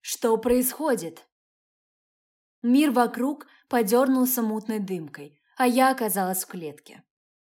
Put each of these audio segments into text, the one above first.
Что происходит? Мир вокруг подернулся мутной дымкой, а я оказалась в клетке.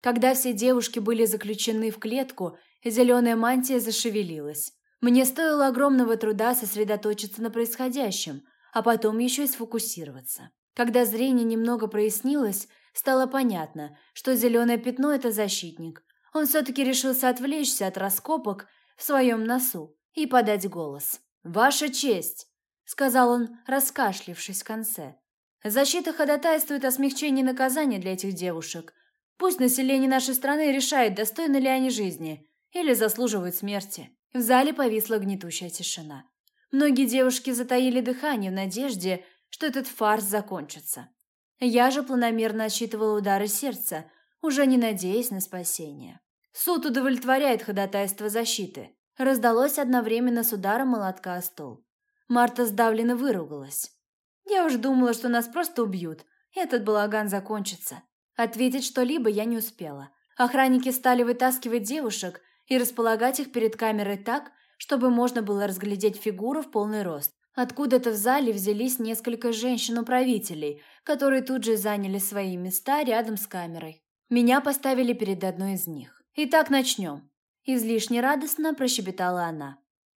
Когда все девушки были заключены в клетку, зеленая мантия зашевелилась. Мне стоило огромного труда сосредоточиться на происходящем, а потом еще и сфокусироваться. Когда зрение немного прояснилось, стало понятно, что зеленое пятно – это защитник. Он все-таки решился отвлечься от раскопок в своем носу и подать голос. «Ваша честь!» – сказал он, раскашлившись в конце. «Защита ходатайствует о смягчении наказания для этих девушек. Пусть население нашей страны решает, достойны ли они жизни или заслуживают смерти». В зале повисла гнетущая тишина. Многие девушки затаили дыхание в надежде, что этот фарс закончится. Я же планомерно отсчитывала удары сердца, уже не надеясь на спасение. Суд удовлетворяет ходатайство защиты. Раздалось одновременно с ударом молотка о стол. Марта сдавленно выругалась. Я уж думала, что нас просто убьют, этот балаган закончится. Ответить что-либо я не успела. Охранники стали вытаскивать девушек, и располагать их перед камерой так, чтобы можно было разглядеть фигуру в полный рост. Откуда-то в зале взялись несколько женщин-управителей, которые тут же заняли свои места рядом с камерой. Меня поставили перед одной из них. «Итак, начнем», – излишне радостно прощебетала она.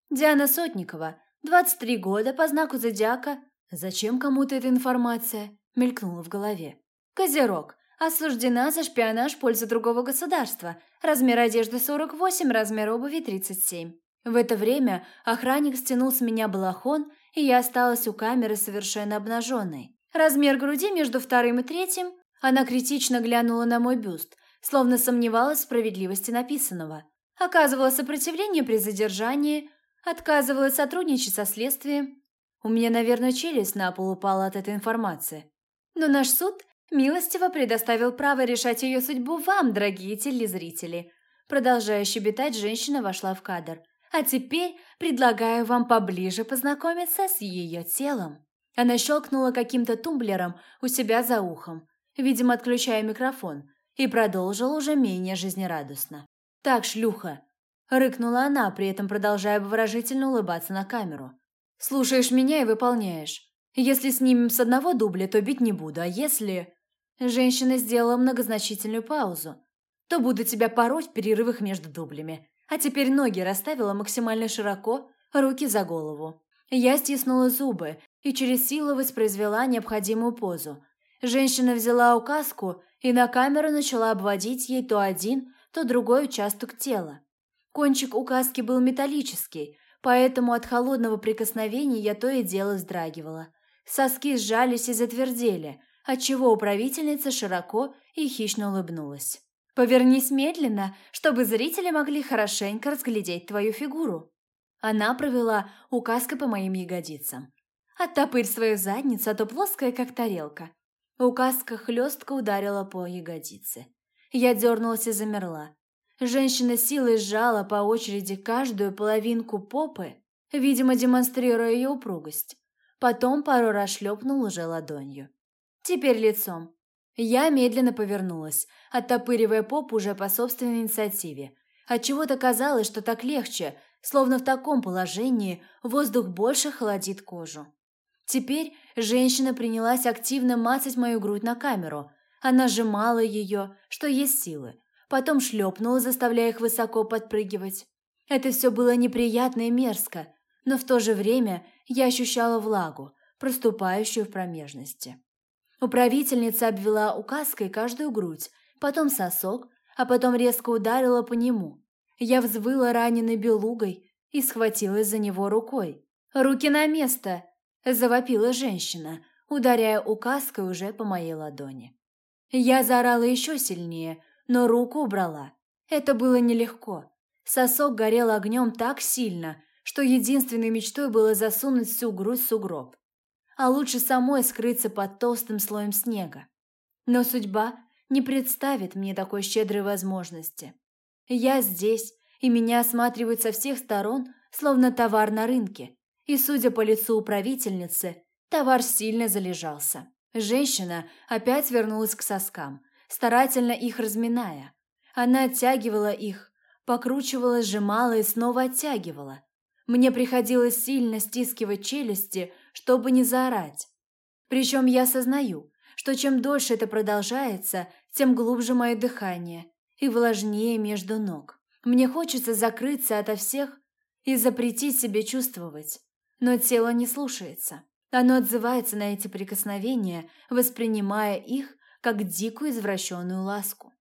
«Диана Сотникова, 23 года, по знаку зодиака». «Зачем кому-то эта информация?» – мелькнула в голове. «Козерог, Осуждена за шпионаж в пользу другого государства. Размер одежды 48, размер обуви 37. В это время охранник стянул с меня балахон, и я осталась у камеры совершенно обнаженной. Размер груди между вторым и третьим. Она критично глянула на мой бюст, словно сомневалась в справедливости написанного. Оказывала сопротивление при задержании, отказывалась сотрудничать со следствием. У меня, наверное, челюсть на пол упала от этой информации. Но наш суд милостиво предоставил право решать ее судьбу вам, дорогие телезрители. Продолжая щебетать, женщина вошла в кадр. А теперь предлагаю вам поближе познакомиться с ее телом. Она щелкнула каким-то тумблером у себя за ухом, видимо, отключая микрофон, и продолжила уже менее жизнерадостно. «Так, шлюха!» – рыкнула она, при этом продолжая выражительно улыбаться на камеру. «Слушаешь меня и выполняешь. Если снимем с одного дубля, то бить не буду, а если...» Женщина сделала многозначительную паузу. «То буду тебя пороть в перерывах между дублями. А теперь ноги расставила максимально широко, руки за голову». Я стиснула зубы и через силу воспроизвела необходимую позу. Женщина взяла указку и на камеру начала обводить ей то один, то другой участок тела. Кончик указки был металлический, поэтому от холодного прикосновения я то и дело вздрагивала. Соски сжались и затвердели – отчего управительница широко и хищно улыбнулась. «Повернись медленно, чтобы зрители могли хорошенько разглядеть твою фигуру». Она провела указкой по моим ягодицам. «Оттопырь свою задницу, а то плоская, как тарелка». Указка хлестко ударила по ягодице. Я дернулась и замерла. Женщина силой сжала по очереди каждую половинку попы, видимо, демонстрируя ее упругость. Потом пару раз шлепнул уже ладонью. Теперь лицом. Я медленно повернулась, оттопыривая попу уже по собственной инициативе. Отчего-то казалось, что так легче, словно в таком положении воздух больше холодит кожу. Теперь женщина принялась активно мацать мою грудь на камеру. Она сжимала ее, что есть силы. Потом шлепнула, заставляя их высоко подпрыгивать. Это все было неприятно и мерзко, но в то же время я ощущала влагу, проступающую в промежности. Управительница обвела указкой каждую грудь, потом сосок, а потом резко ударила по нему. Я взвыла раненой белугой и схватилась за него рукой. «Руки на место!» – завопила женщина, ударяя указкой уже по моей ладони. Я заорала еще сильнее, но руку убрала. Это было нелегко. Сосок горел огнем так сильно, что единственной мечтой было засунуть всю грудь в сугроб а лучше самой скрыться под толстым слоем снега. Но судьба не представит мне такой щедрой возможности. Я здесь, и меня осматривают со всех сторон, словно товар на рынке. И, судя по лицу управительницы, товар сильно залежался. Женщина опять вернулась к соскам, старательно их разминая. Она оттягивала их, покручивала, сжимала и снова оттягивала. Мне приходилось сильно стискивать челюсти, чтобы не заорать. Причем я осознаю, что чем дольше это продолжается, тем глубже мое дыхание и влажнее между ног. Мне хочется закрыться ото всех и запретить себе чувствовать, но тело не слушается. Оно отзывается на эти прикосновения, воспринимая их как дикую извращенную ласку.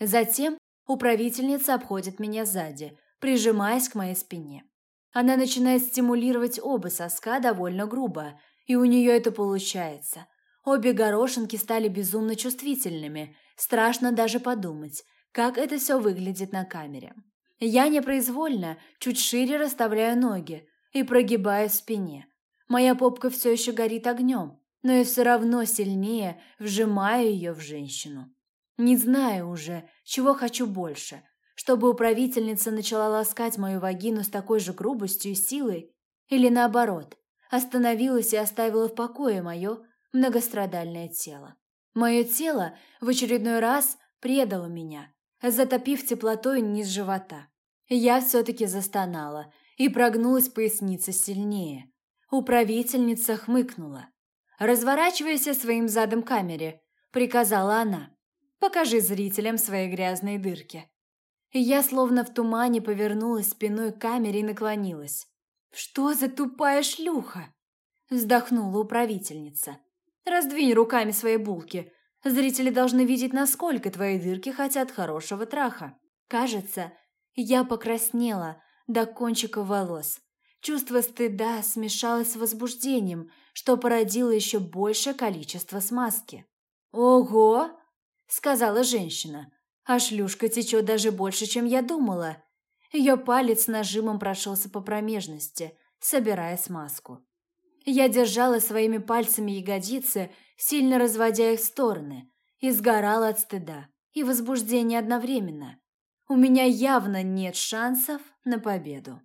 Затем управительница обходит меня сзади, прижимаясь к моей спине. Она начинает стимулировать оба соска довольно грубо, и у нее это получается. Обе горошинки стали безумно чувствительными, страшно даже подумать, как это все выглядит на камере. Я непроизвольно чуть шире расставляю ноги и прогибаю в спине. Моя попка все еще горит огнем, но я все равно сильнее вжимаю ее в женщину. Не знаю уже, чего хочу больше чтобы управительница начала ласкать мою вагину с такой же грубостью и силой, или наоборот, остановилась и оставила в покое мое многострадальное тело. Мое тело в очередной раз предало меня, затопив теплотой низ живота. Я все-таки застонала и прогнулась поясница сильнее. Управительница хмыкнула. «Разворачивайся своим задом камере», — приказала она. «Покажи зрителям свои грязные дырки». Я словно в тумане повернулась спиной к камере и наклонилась. «Что за тупая шлюха?» Вздохнула управительница. «Раздвинь руками свои булки. Зрители должны видеть, насколько твои дырки хотят хорошего траха». Кажется, я покраснела до кончика волос. Чувство стыда смешалось с возбуждением, что породило еще большее количество смазки. «Ого!» — сказала женщина. А шлюшка течет даже больше, чем я думала. Ее палец нажимом прошелся по промежности, собирая смазку. Я держала своими пальцами ягодицы, сильно разводя их в стороны, и сгорала от стыда и возбуждения одновременно. У меня явно нет шансов на победу.